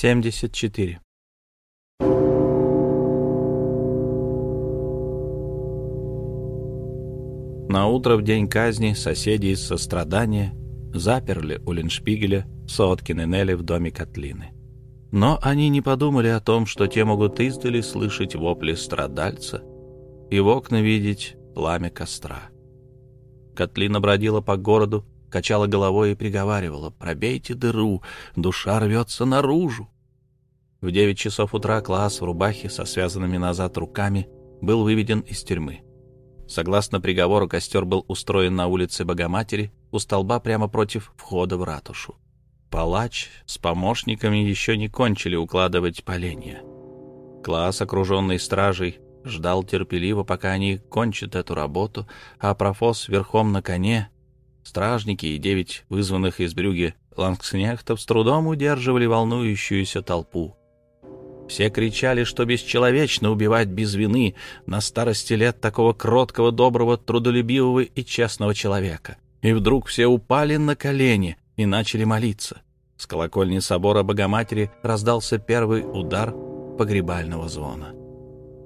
74. На утро в день казни соседи из сострадания заперли у Леншпигеля Соткин и Нелли в доме Котлины. Но они не подумали о том, что те могут издали слышать вопли страдальца и в окна видеть пламя костра. Котлина бродила по городу, качала головой и приговаривала «Пробейте дыру, душа рвется наружу». В девять часов утра класс в рубахе со связанными назад руками был выведен из тюрьмы. Согласно приговору, костер был устроен на улице Богоматери у столба прямо против входа в ратушу. Палач с помощниками еще не кончили укладывать поленья. Класс, окруженный стражей, ждал терпеливо, пока они кончат эту работу, а профос верхом на коне, стражники и девять вызванных из брюги лангснехтов с трудом удерживали волнующуюся толпу. Все кричали, что бесчеловечно убивать без вины на старости лет такого кроткого, доброго, трудолюбивого и честного человека. И вдруг все упали на колени, и начали молиться. С колокольни собора Богоматери раздался первый удар погребального звона.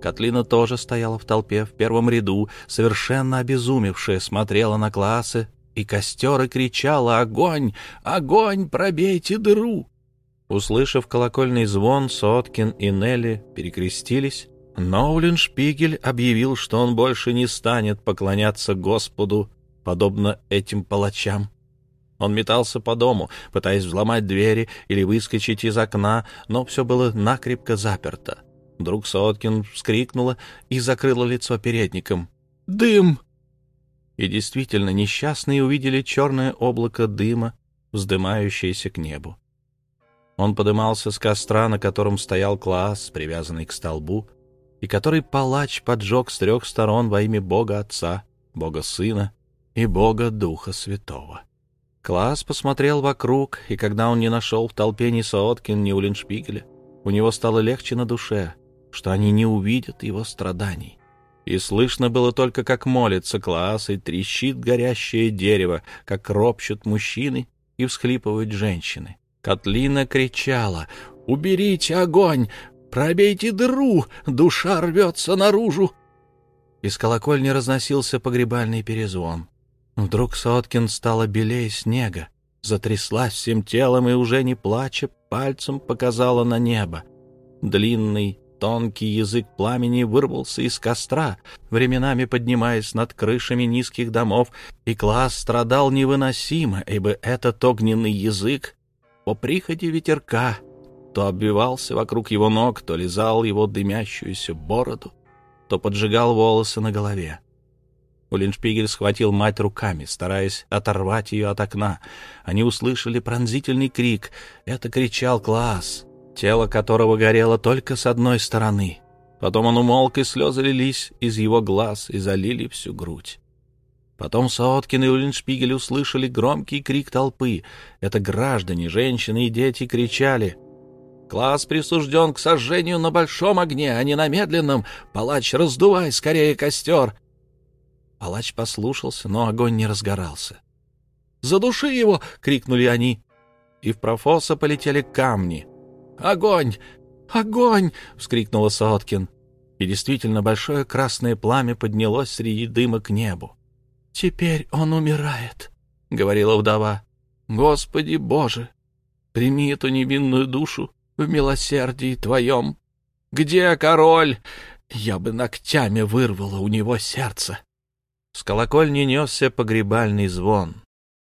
Котлина тоже стояла в толпе в первом ряду, совершенно обезумевшая, смотрела на классы и костер и кричала «Огонь! Огонь! Пробейте дыру!» Услышав колокольный звон, Соткин и Нелли перекрестились, но Уллиншпигель объявил, что он больше не станет поклоняться Господу, подобно этим палачам. Он метался по дому, пытаясь взломать двери или выскочить из окна, но все было накрепко заперто. Вдруг Соткин вскрикнула и закрыла лицо передником. «Дым!» И действительно, несчастные увидели черное облако дыма, вздымающееся к небу. Он подымался с костра, на котором стоял класс, привязанный к столбу, и который палач поджег с трех сторон во имя Бога Отца, Бога Сына и Бога Духа Святого. Класс посмотрел вокруг, и когда он не нашел в толпе ни Сооткин, ни Уллиншпигеля, у него стало легче на душе, что они не увидят его страданий. И слышно было только, как молится класс, и трещит горящее дерево, как ропщут мужчины и всхлипывают женщины. Котлина кричала «Уберите огонь! Пробейте дыру! Душа рвется наружу!» Из колокольни разносился погребальный перезвон. Вдруг Соткин стала белее снега, затряслась всем телом и, уже не плача, пальцем показала на небо. Длинный, тонкий язык пламени вырвался из костра, временами поднимаясь над крышами низких домов, и класс страдал невыносимо, ибо этот огненный язык по приходе ветерка то обвивался вокруг его ног, то лизал его дымящуюся бороду, то поджигал волосы на голове. Уллиншпигель схватил мать руками, стараясь оторвать ее от окна. Они услышали пронзительный крик. Это кричал Класс, тело которого горело только с одной стороны. Потом он умолк, и слезы лились из его глаз и залили всю грудь. Потом Сооткин и Уллиншпигель услышали громкий крик толпы. Это граждане, женщины и дети кричали. «Класс присужден к сожжению на большом огне, а не на медленном. Палач, раздувай скорее костер!» Палач послушался, но огонь не разгорался. «Задуши его!» — крикнули они. И в профоса полетели камни. «Огонь! Огонь!» — вскрикнула Сооткин. И действительно большое красное пламя поднялось среди дыма к небу. «Теперь он умирает», — говорила вдова. «Господи Боже, прими эту невинную душу в милосердии Твоем. Где король? Я бы ногтями вырвала у него сердце». С колокольни несся погребальный звон.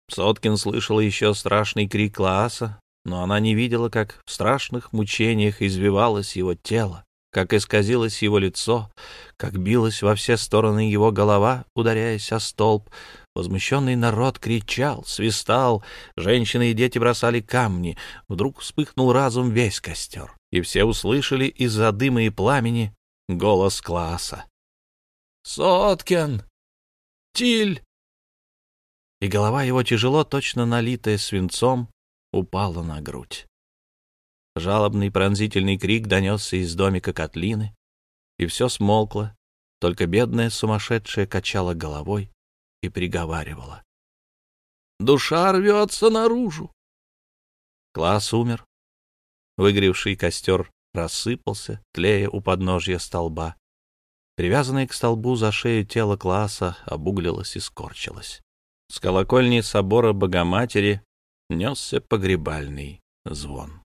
Соткин слышала еще страшный крик Лааса, но она не видела, как в страшных мучениях извивалось его тело, как исказилось его лицо, как билась во все стороны его голова, ударяясь о столб. Возмущенный народ кричал, свистал, женщины и дети бросали камни. Вдруг вспыхнул разум весь костер, и все услышали из-за дыма и пламени голос класса. «Соткин! Тиль!» И голова его, тяжело, точно налитая свинцом, упала на грудь. Жалобный пронзительный крик донесся из домика Котлины, и все смолкло, только бедная сумасшедшая качала головой и приговаривала. «Душа рвется наружу!» Класс умер. Выгоревший костер рассыпался, тлея у подножья столба. Привязанное к столбу за шею тело класса обуглилось и скорчилось. С колокольни собора Богоматери несся погребальный звон.